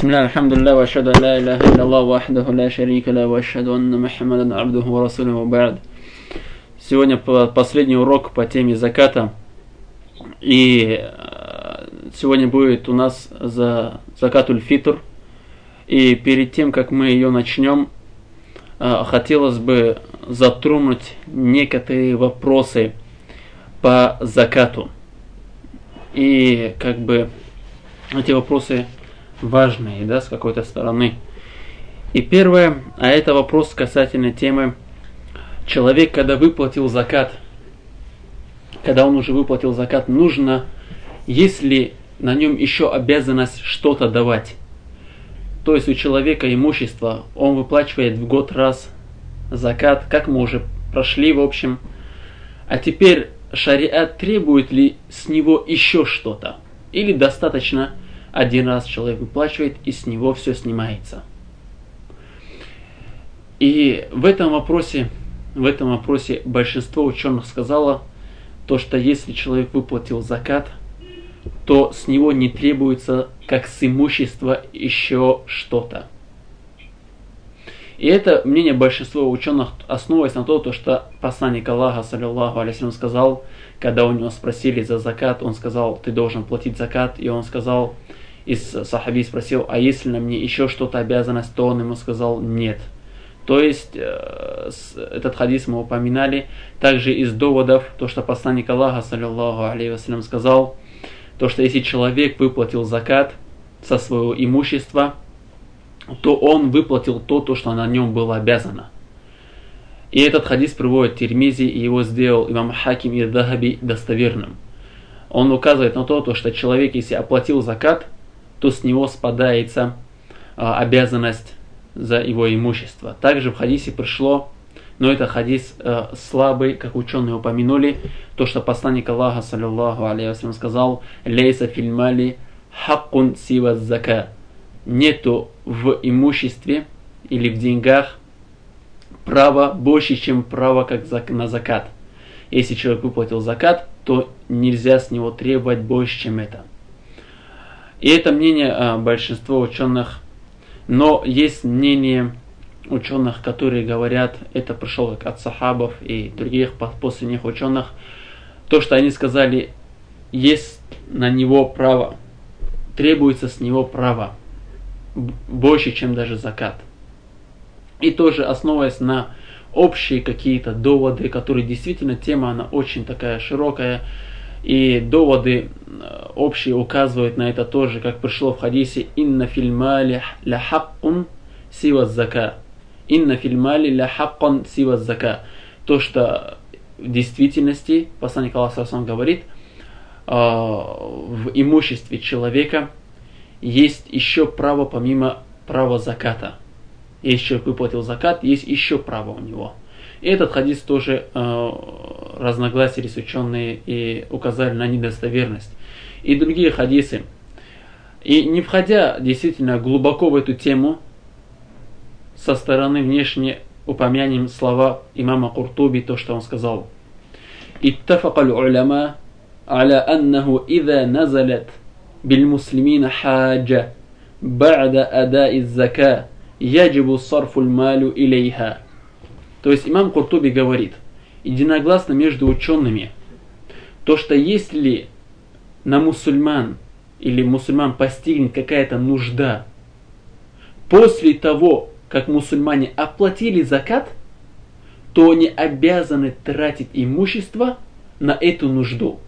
بسم الله الحمد لله وأشهد أن لا إله إلا الله وحده لا شريك له وأشهد أن محمدا عبده ورسوله وبعد Сегодня последний урок по теме заката. И э, сегодня будет у нас за закатуль фитр. И перед тем, как мы ее начнем, э, хотелось бы затронуть некоторые вопросы по закату. И как бы эти вопросы важные, да, с какой-то стороны. И первое, а это вопрос касательно темы, человек, когда выплатил закат, когда он уже выплатил закат, нужно, если на нем еще обязанность что-то давать. То есть у человека имущество, он выплачивает в год раз закат, как мы уже прошли в общем. А теперь шариат требует ли с него еще что-то? Или достаточно один раз человек выплачивает, и с него все снимается. И в этом вопросе, в этом вопросе большинство ученых сказало, то, что если человек выплатил закат, то с него не требуется, как с имущества, еще что-то. И это мнение большинства ученых основывается на том, что посланник Аллаха, саллиллаху алейхи сказал, когда у него спросили за закат, он сказал, ты должен платить закат, и он сказал, из сахаби спросил, а если на мне еще что-то обязанность, то он ему сказал нет. То есть, э, этот хадис мы упоминали. Также из доводов, то, что посланник Аллаха, саллиллаху алейхи сказал, то, что если человек выплатил закат со своего имущества, то он выплатил то, то, что на нем было обязано. И этот хадис приводит Тирмизи, и его сделал имам Хаким и Дахаби достоверным. Он указывает на то, что человек, если оплатил закат, то с него спадается а, обязанность за его имущество. Также в хадисе пришло, но это хадис э, слабый, как ученые упомянули, то, что посланник Аллаха, саллиллаху алейхи сказал, «Лейса фильмали хаккун сива зака». Нету в имуществе или в деньгах права больше, чем право как на закат. Если человек выплатил закат, то нельзя с него требовать больше, чем это. И это мнение а, большинства ученых. Но есть мнение ученых, которые говорят, это пришло как от сахабов и других после них ученых, то, что они сказали, есть на него право, требуется с него право, больше, чем даже закат. И тоже основываясь на общие какие-то доводы, которые действительно тема, она очень такая широкая, и доводы э, общие указывают на это тоже, как пришло в хадисе «Инна фильмали ля хаккун сива зака». «Инна фильмали ля хаккун сива зака». То, что в действительности, посланник Аллаха говорит, э, в имуществе человека есть еще право помимо права заката. Если человек выплатил закат, есть еще право у него. И этот хадис тоже э, разногласились ученые и указали на недостоверность. И другие хадисы. И не входя действительно глубоко в эту тему, со стороны внешне упомянем слова имама Куртуби, то, что он сказал. اتفق العلماء على أنه إذا نزلت بالمسلمين حاجة بعد أداء الزكاة يجب صرف المال إليها то есть имам Куртуби говорит, единогласно между учеными, то, что если на мусульман или мусульман постигнет какая-то нужда, после того, как мусульмане оплатили закат, то они обязаны тратить имущество на эту нужду.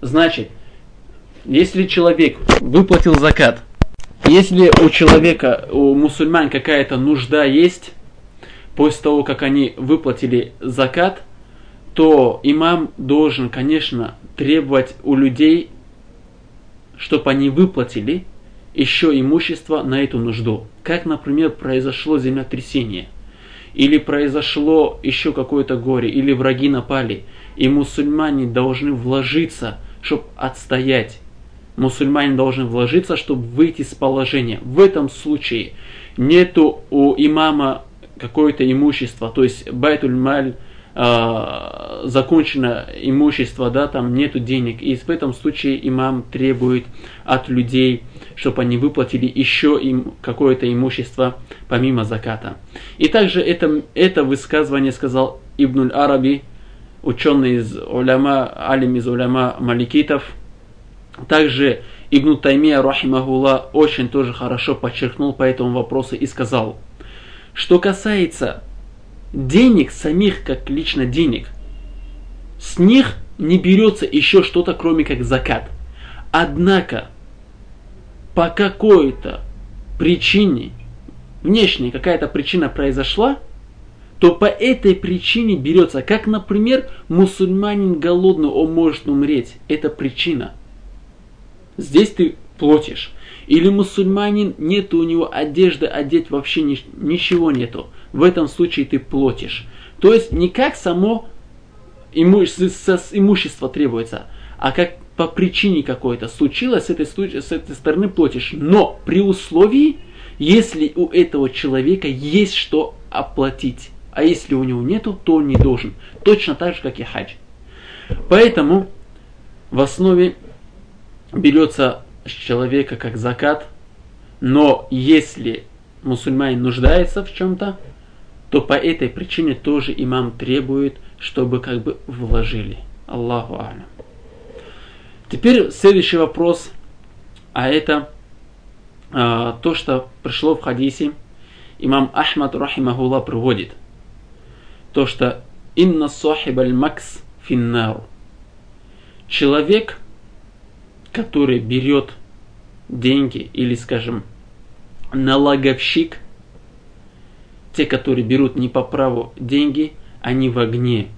Значит, если человек выплатил закат, если у человека, у мусульман какая-то нужда есть, после того, как они выплатили закат, то имам должен, конечно, требовать у людей, чтобы они выплатили еще имущество на эту нужду. Как, например, произошло землетрясение, или произошло еще какое-то горе, или враги напали, и мусульмане должны вложиться, чтобы отстоять. Мусульмане должны вложиться, чтобы выйти с положения. В этом случае нету у имама какое-то имущество, то есть байтуль маль э, закончено имущество, да, там нету денег. И в этом случае имам требует от людей, чтобы они выплатили еще им какое-то имущество помимо заката. И также это, это высказывание сказал Ибн Араби, ученый из уляма, алим из уляма маликитов. Также Ибн Таймия, рахимахулла, очень тоже хорошо подчеркнул по этому вопросу и сказал, что касается денег самих, как лично денег, с них не берется еще что-то, кроме как закат. Однако, по какой-то причине, внешней какая-то причина произошла, то по этой причине берется, как, например, мусульманин голодный, он может умереть. Это причина. Здесь ты платишь. Или мусульманин, нет у него одежды одеть, вообще ни, ничего нету. В этом случае ты платишь. То есть не как само имущество, имущество требуется, а как по причине какой-то случилось, с этой, с этой стороны платишь. Но при условии, если у этого человека есть что оплатить. А если у него нету, то он не должен. Точно так же, как и хадж. Поэтому в основе берется с человека как закат, но если мусульманин нуждается в чем-то, то по этой причине тоже имам требует, чтобы как бы вложили. Аллаху Алям. Теперь следующий вопрос, а это а, то, что пришло в хадисе, имам Ахмад Рахимахулла приводит – то, что «Инна сахиб аль-макс финнару». Человек, который берет деньги или, скажем, налоговщик, те, которые берут не по праву деньги, они в огне.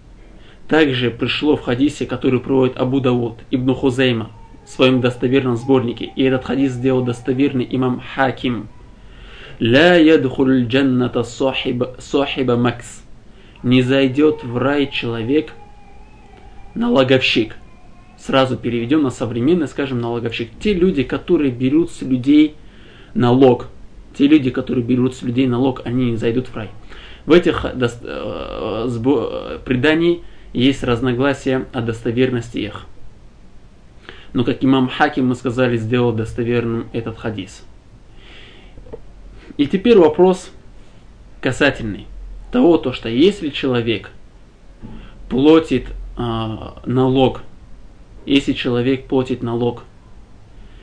Также пришло в хадисе, который проводит Абу Давуд, Ибн Хузейма, в своем достоверном сборнике. И этот хадис сделал достоверный имам Хаким. «Ля ядхуль джанната сохиба, сохиба макс». Не зайдет в рай человек, налоговщик. Сразу переведем на современный, скажем, налоговщик. Те люди, которые берут с людей налог, те люди, которые берут с людей налог, они не зайдут в рай. В этих э, э, преданий есть разногласия о достоверности их. Но как имам Хаким, мы сказали, сделал достоверным этот хадис. И теперь вопрос касательный того, то, что если человек платит э, налог, если человек платит налог,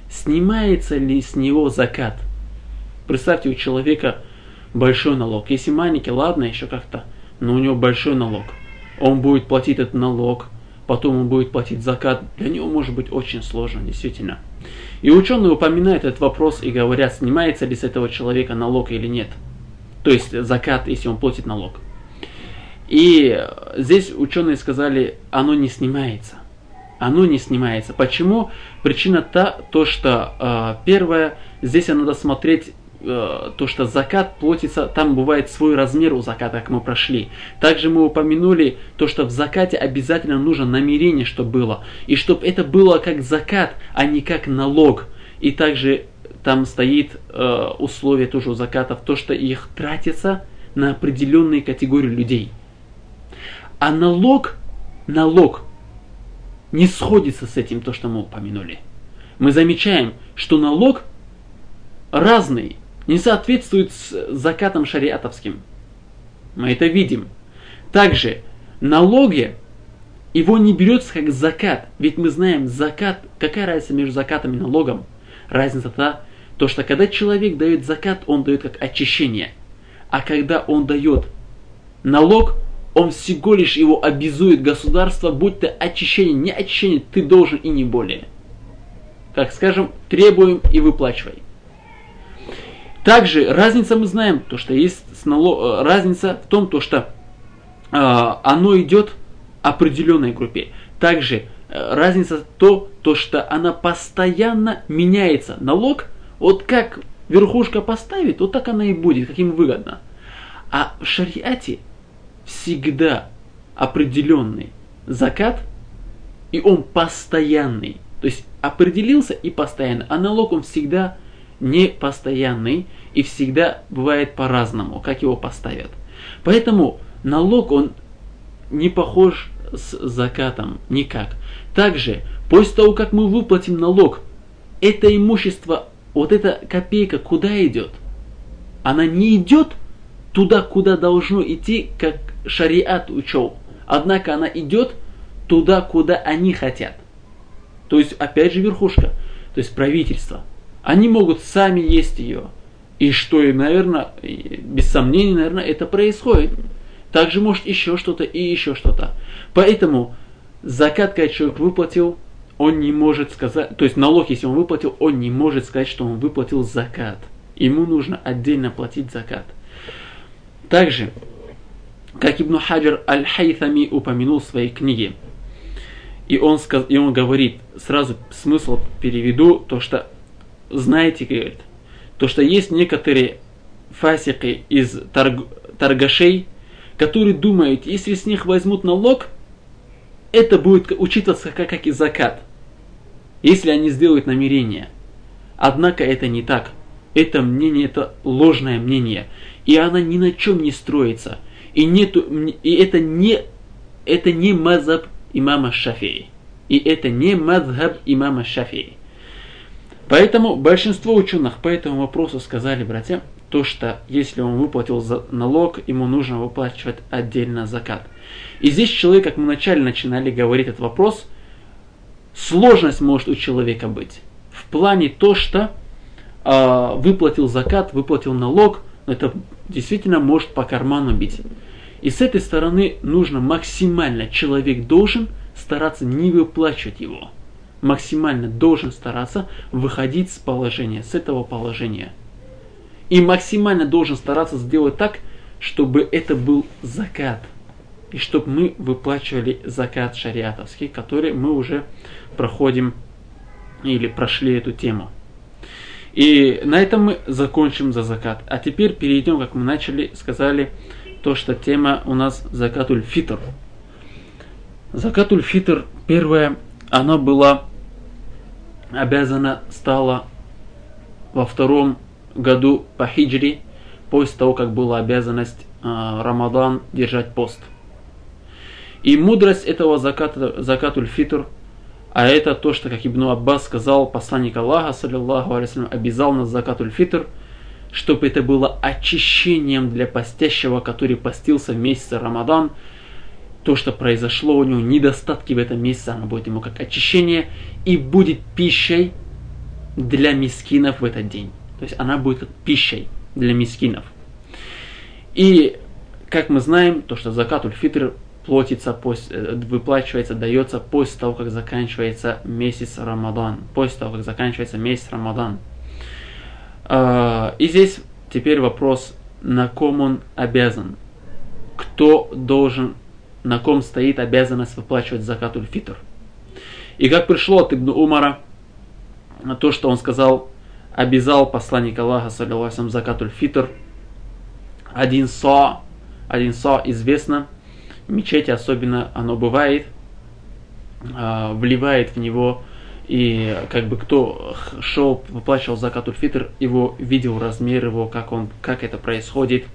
снимается ли с него закат? Представьте, у человека большой налог. Если маленький, ладно, еще как-то, но у него большой налог. Он будет платить этот налог, потом он будет платить закат. Для него может быть очень сложно, действительно. И ученые упоминают этот вопрос и говорят, снимается ли с этого человека налог или нет – то есть закат, если он платит налог. И здесь ученые сказали, оно не снимается. Оно не снимается. Почему? Причина та, то, что э, первое, здесь надо смотреть э, то, что закат платится, там бывает свой размер у заката, как мы прошли. Также мы упомянули то, что в закате обязательно нужно намерение, чтобы было. И чтобы это было как закат, а не как налог. И также там стоит э, условие тоже у закатов, то, что их тратится на определенные категории людей. А налог, налог не сходится с этим, то, что мы упомянули. Мы замечаем, что налог разный, не соответствует с закатом шариатовским. Мы это видим. Также налоги, его не берется как закат. Ведь мы знаем, закат, какая разница между закатом и налогом? Разница та, то, что когда человек дает закат, он дает как очищение. А когда он дает налог, он всего лишь его обязует государство, будь то очищение, не очищение, ты должен и не более. Как скажем, требуем и выплачивай. Также разница мы знаем, то что есть налог, э, разница в том, то что э, оно идет определенной группе. Также э, разница то, то, что она постоянно меняется. Налог вот как верхушка поставит, вот так она и будет, как им выгодно. А в шариате всегда определенный закат, и он постоянный. То есть определился и постоянно. А налог он всегда не постоянный и всегда бывает по-разному, как его поставят. Поэтому налог он не похож с закатом никак. Также, после того, как мы выплатим налог, это имущество, вот эта копейка куда идет? Она не идет туда, куда должно идти, как шариат учел. Однако она идет туда, куда они хотят. То есть, опять же, верхушка, то есть правительство. Они могут сами есть ее. И что, и, наверное, без сомнений, наверное, это происходит. Также может еще что-то и еще что-то. Поэтому закат, когда человек выплатил, он не может сказать, то есть налог, если он выплатил, он не может сказать, что он выплатил закат. Ему нужно отдельно платить закат. Также, как Ибн Хаджар Аль-Хайthами упомянул в своей книге, и он, сказ, и он говорит, сразу смысл переведу, то что, знаете, говорит, то что есть некоторые фасики из торг, торгашей, которые думают, если с них возьмут налог, это будет учитываться как, как и закат, если они сделают намерение. Однако это не так. Это мнение, это ложное мнение. И она ни на чем не строится. И, нету, и это не, это не мазаб имама Шафии. И это не мазхаб имама Шафии. Поэтому большинство ученых по этому вопросу сказали, братья, то, что если он выплатил налог, ему нужно выплачивать отдельно закат. И здесь человек, как мы вначале начинали говорить этот вопрос, сложность может у человека быть. В плане то, что э, выплатил закат, выплатил налог, это действительно может по карману бить. И с этой стороны нужно максимально, человек должен стараться не выплачивать его. Максимально должен стараться выходить с положения, с этого положения. И максимально должен стараться сделать так, чтобы это был закат. И чтобы мы выплачивали закат шариатовский, который мы уже проходим или прошли эту тему. И на этом мы закончим за закат. А теперь перейдем, как мы начали, сказали, то, что тема у нас закатуль фитр. Закатуль фитр, первое, она была обязана, стала во втором году по хиджри, после того, как была обязанность э, Рамадан держать пост. И мудрость этого заката, закатуль фитр, а это то, что, как Ибн Аббас сказал, посланник Аллаха, саллиллаху алейсалям, обязал нас закатуль фитр, чтобы это было очищением для постящего, который постился в месяц Рамадан, то, что произошло у него, недостатки в этом месяце, оно будет ему как очищение и будет пищей для мискинов в этот день. То есть она будет как пищей для мискинов. И, как мы знаем, то, что закатуль фитр платится, после, э, выплачивается, дается после того, как заканчивается месяц Рамадан. После того, как заканчивается месяц Рамадан. А, и здесь теперь вопрос, на ком он обязан. Кто должен, на ком стоит обязанность выплачивать закатуль фитр. И как пришло от Ибн Умара, то, что он сказал, обязал посланник Аллаха, саллиллаху закатуль фитр, один со, один со известно, в мечети особенно оно бывает, а, вливает в него и как бы кто шел, выплачивал закатуль фитр, его видел размер его, как, он, как это происходит.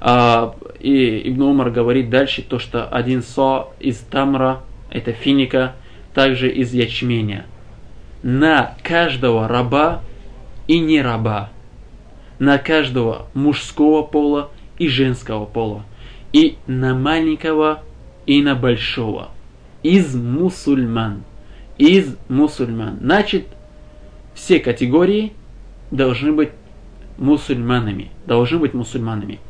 А, и Ибн Умар говорит дальше то, что один со из тамра, это финика, также из ячменя. На каждого раба и не раба, на каждого мужского пола и женского пола, и на маленького и на большого, из мусульман, из мусульман. Значит, все категории должны быть мусульманами, должны быть мусульманами.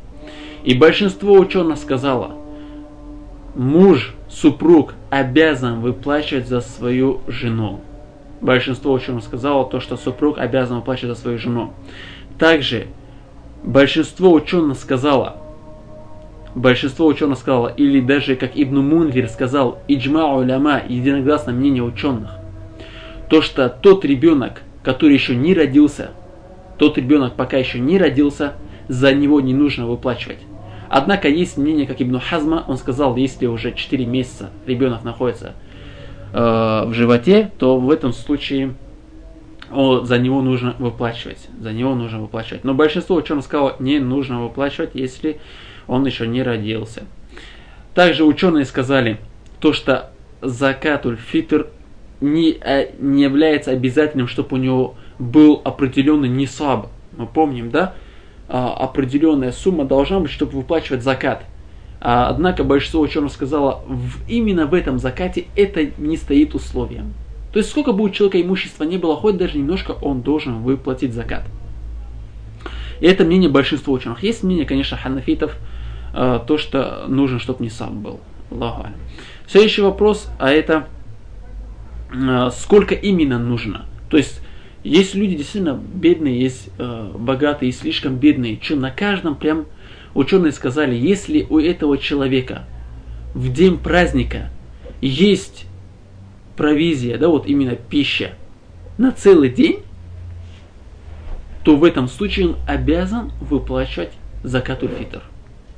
И большинство ученых сказало, муж, супруг обязан выплачивать за свою жену большинство ученых сказало то, что супруг обязан выплачивать за свою жену. Также большинство ученых сказало, большинство ученых сказало, или даже как Ибн Мунвир сказал, иджма уляма, единогласное мнение ученых, то, что тот ребенок, который еще не родился, тот ребенок пока еще не родился, за него не нужно выплачивать. Однако есть мнение, как Ибн Хазма, он сказал, если уже 4 месяца ребенок находится э, в животе, то в этом случае о, за него нужно выплачивать. За него нужно выплачивать. Но большинство ученых сказало, не нужно выплачивать, если он еще не родился. Также ученые сказали, то, что закатуль фитр не, э, не является обязательным, чтобы у него был определенный нисаб. Мы помним, да? А, определенная сумма должна быть, чтобы выплачивать закат. А, однако большинство ученых сказало, в, именно в этом закате это не стоит условием. То есть сколько у человека имущества не было, хоть даже немножко, он должен выплатить закат. И это мнение большинства ученых. Есть мнение, конечно, ханафитов, э, то, что нужно, чтобы не сам был. Аллаху Следующий вопрос, а это э, сколько именно нужно? То есть есть люди действительно бедные, есть э, богатые, есть слишком бедные. Чем на каждом прям ученые сказали, если у этого человека в день праздника есть провизия, да, вот именно пища на целый день, то в этом случае он обязан выплачивать закатуль фитр.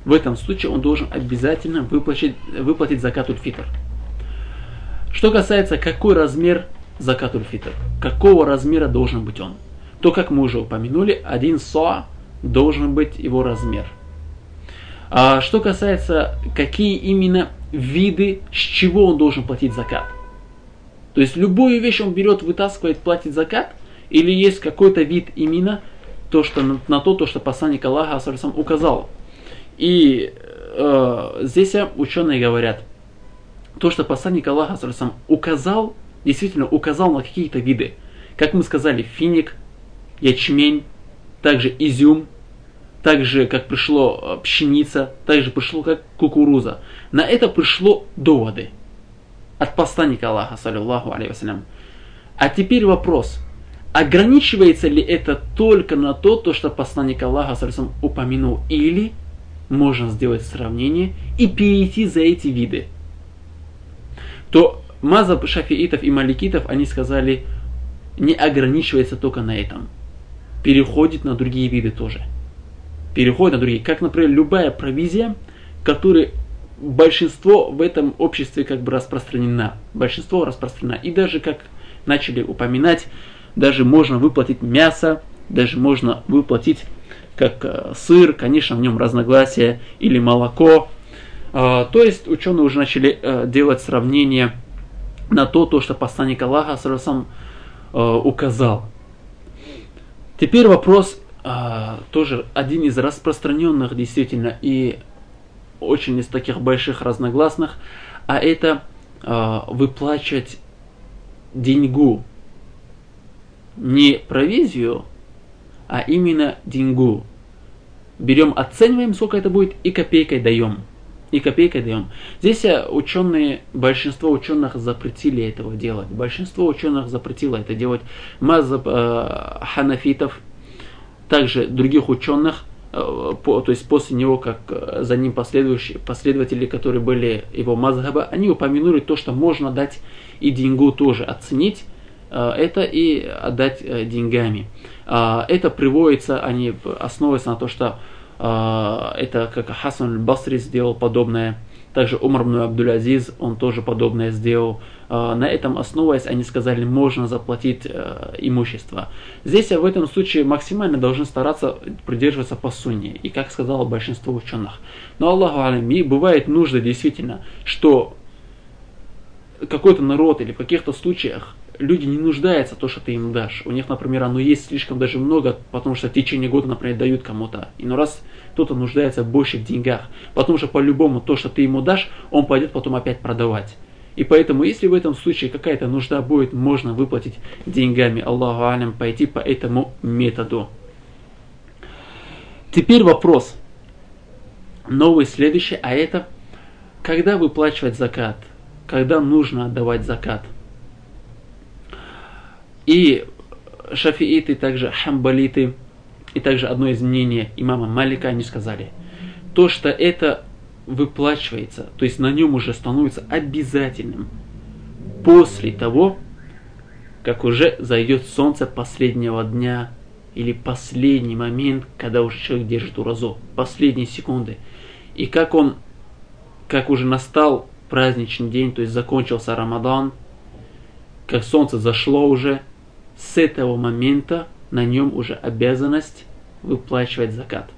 В этом случае он должен обязательно выплатить, выплатить закатуль фитр. Что касается, какой размер закатуль фитр, какого размера должен быть он, то, как мы уже упомянули, один соа должен быть его размер. А что касается, какие именно виды, с чего он должен платить закат. То есть любую вещь он берет, вытаскивает, платит закат – или есть какой-то вид именно то, что, на, на то, то, что посланник Аллаха сам указал. И э, здесь ученые говорят, то, что посланник Аллаха сам указал, действительно указал на какие-то виды. Как мы сказали, финик, ячмень, также изюм, также как пришло э, пшеница, также пришло как кукуруза. На это пришло доводы от посланника Аллаха, саллиллаху алейхи А теперь вопрос – ограничивается ли это только на то, то что посланник Аллаха сам упомянул, или можно сделать сравнение и перейти за эти виды, то мазаб шафиитов и маликитов, они сказали, не ограничивается только на этом. Переходит на другие виды тоже. Переходит на другие. Как, например, любая провизия, которая большинство в этом обществе как бы распространена. Большинство распространено. И даже, как начали упоминать, даже можно выплатить мясо, даже можно выплатить как э, сыр, конечно, в нем разногласия, или молоко. Э, то есть ученые уже начали э, делать сравнение на то, то что посланник Аллаха сам указал. Теперь вопрос тоже один из распространенных действительно и очень из таких больших разногласных, а это выплачивать деньгу не провизию, а именно деньгу. Берем, оцениваем, сколько это будет, и копейкой даем. И копейкой даем. Здесь э, ученые, большинство ученых запретили этого делать. Большинство ученых запретило это делать. Мазаб э, ханафитов, также других ученых, э, по, то есть после него, как э, за ним последующие последователи, которые были его мазхаба, они упомянули то, что можно дать и деньгу тоже оценить, это и отдать э, деньгами. Э, это приводится, они основываются на то, что это как Хасан Басри сделал подобное, также Умар Бн Абдул-Азиз, он тоже подобное сделал. На этом основываясь, они сказали, можно заплатить имущество. Здесь в этом случае максимально должны стараться придерживаться по сунне, и как сказало большинство ученых. Но Аллаху Алим, бывает нужда действительно, что какой-то народ или в каких-то случаях люди не нуждаются в том, что ты им дашь. У них, например, оно есть слишком даже много, потому что в течение года, например, дают кому-то. И ну раз кто-то нуждается больше в деньгах, потому что по-любому то, что ты ему дашь, он пойдет потом опять продавать. И поэтому, если в этом случае какая-то нужда будет, можно выплатить деньгами. Аллаху алям, пойти по этому методу. Теперь вопрос. Новый следующий, а это когда выплачивать закат? Когда нужно отдавать закат? И шафииты, также хамбалиты, и также одно из мнений имама Малика, они сказали, то, что это выплачивается, то есть на нем уже становится обязательным после того, как уже зайдет солнце последнего дня или последний момент, когда уже человек держит уразу, последние секунды. И как он, как уже настал праздничный день, то есть закончился Рамадан, как солнце зашло уже, с этого момента на нем уже обязанность выплачивать закат.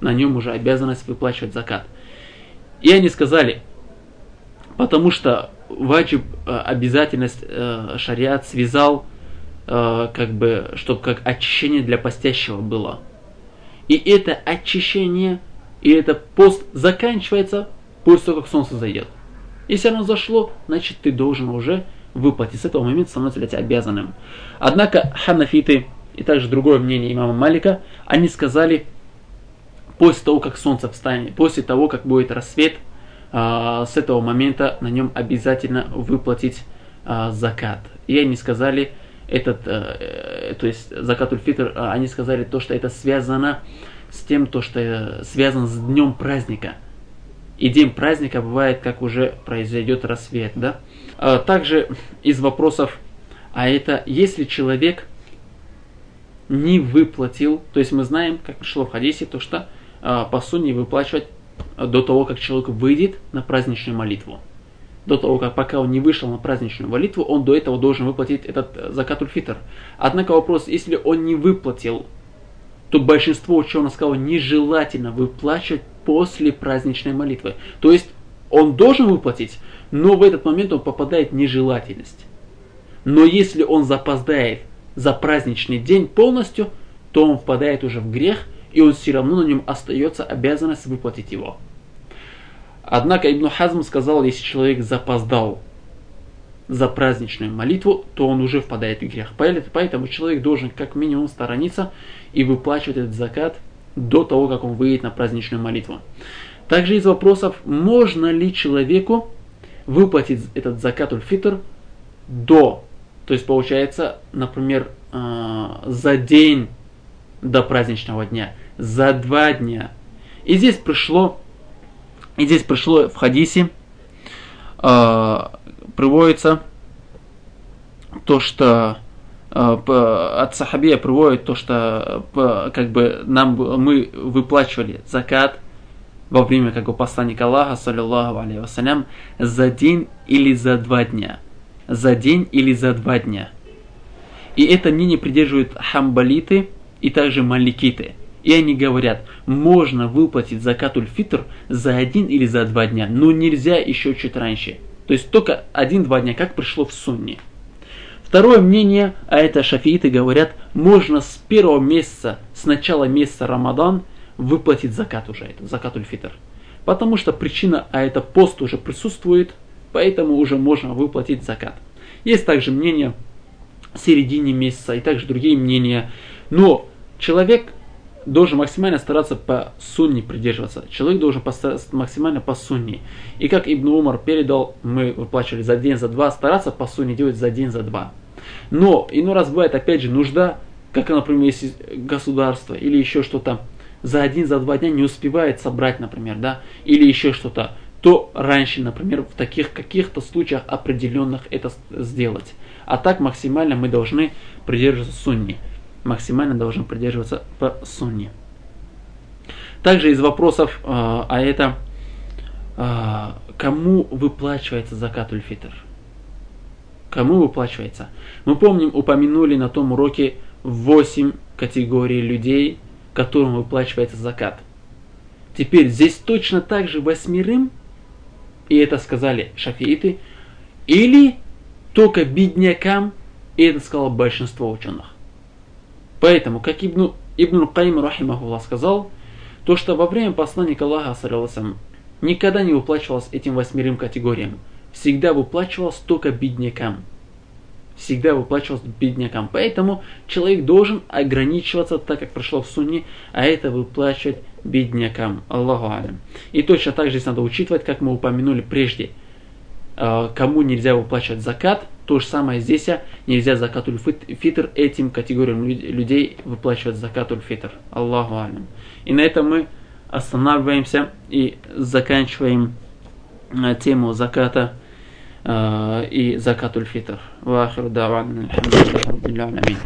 На нем уже обязанность выплачивать закат. И они сказали, Потому что ваджиб, э, обязательность э, шариат связал, э, как бы, чтобы как очищение для постящего было. И это очищение, и это пост заканчивается после того, как солнце зайдет. Если оно зашло, значит ты должен уже выплатить. С этого момента становится для тебя обязанным. Однако ханафиты и также другое мнение имама Малика, они сказали, после того, как солнце встанет, после того, как будет рассвет, а, с этого момента на нем обязательно выплатить а, закат. И они сказали, этот, э, то есть закатуль фитр, а, они сказали то, что это связано с тем, то, что э, связано с днем праздника. И день праздника бывает, как уже произойдет рассвет. Да? Также из вопросов, а это если человек не выплатил, то есть мы знаем, как пришло в хадисе, то что по сунне выплачивать до того, как человек выйдет на праздничную молитву. До того, как пока он не вышел на праздничную молитву, он до этого должен выплатить этот э, закатуль фитр. Однако вопрос, если он не выплатил, то большинство ученых сказало, нежелательно выплачивать после праздничной молитвы. То есть он должен выплатить, но в этот момент он попадает в нежелательность. Но если он запоздает за праздничный день полностью, то он впадает уже в грех, и он все равно на нем остается обязанность выплатить его. Однако Ибн Хазм сказал, если человек запоздал за праздничную молитву, то он уже впадает в грех. Поэтому человек должен как минимум сторониться и выплачивать этот закат до того, как он выйдет на праздничную молитву. Также из вопросов, можно ли человеку выплатить этот закат фитр до, то есть получается, например, э, за день до праздничного дня за два дня. И здесь пришло, и здесь пришло в хадисе, э, приводится то, что э, от Сахабия приводит то, что э, как бы нам мы выплачивали закат во время как бы посланника Аллаха, саллиллаху алейхи вассалям, за день или за два дня. За день или за два дня. И это мнение придерживают хамбалиты и также маликиты. И они говорят, можно выплатить закатуль фитр за один или за два дня, но нельзя еще чуть раньше. То есть только один-два дня, как пришло в сунне. Второе мнение, а это шафииты говорят, можно с первого месяца, с начала месяца Рамадан, выплатить закат уже, это закатуль фитр. Потому что причина, а это пост уже присутствует, поэтому уже можно выплатить закат. Есть также мнение в середине месяца и также другие мнения. Но человек должен максимально стараться по сунне придерживаться. Человек должен постараться максимально по сунне. И как Ибн Умар передал, мы выплачивали за день, за два, стараться по сунне делать за день, за два. Но иной раз бывает опять же нужда, как, например, если государство или еще что-то за один, за два дня не успевает собрать, например, да, или еще что-то, то раньше, например, в таких каких-то случаях определенных это сделать. А так максимально мы должны придерживаться сунни максимально должен придерживаться по сунне. Также из вопросов, э, а это э, кому выплачивается закатуль фитр? Кому выплачивается? Мы помним, упомянули на том уроке 8 категорий людей, которым выплачивается закат. Теперь здесь точно так же восьмерым, и это сказали шафииты, или только беднякам, и это сказало большинство ученых. Поэтому, как Ибн, Ибн Каим Рахимахуллах сказал, то, что во время посланника Аллаха, саллиллаху никогда не выплачивалось этим восьмерым категориям. Всегда выплачивалось только беднякам. Всегда выплачивалось беднякам. Поэтому человек должен ограничиваться, так как прошло в сунне, а это выплачивать беднякам. Аллаху алям. И точно так же здесь надо учитывать, как мы упомянули прежде, э, кому нельзя выплачивать закат, то же самое здесь а нельзя закатуль фитр этим категориям людей выплачивать закатуль фитр. Аллаху алям. И на этом мы останавливаемся и заканчиваем э, тему заката э, и закатуль фитр. Ва ахиру даван. Алхамдулиллахи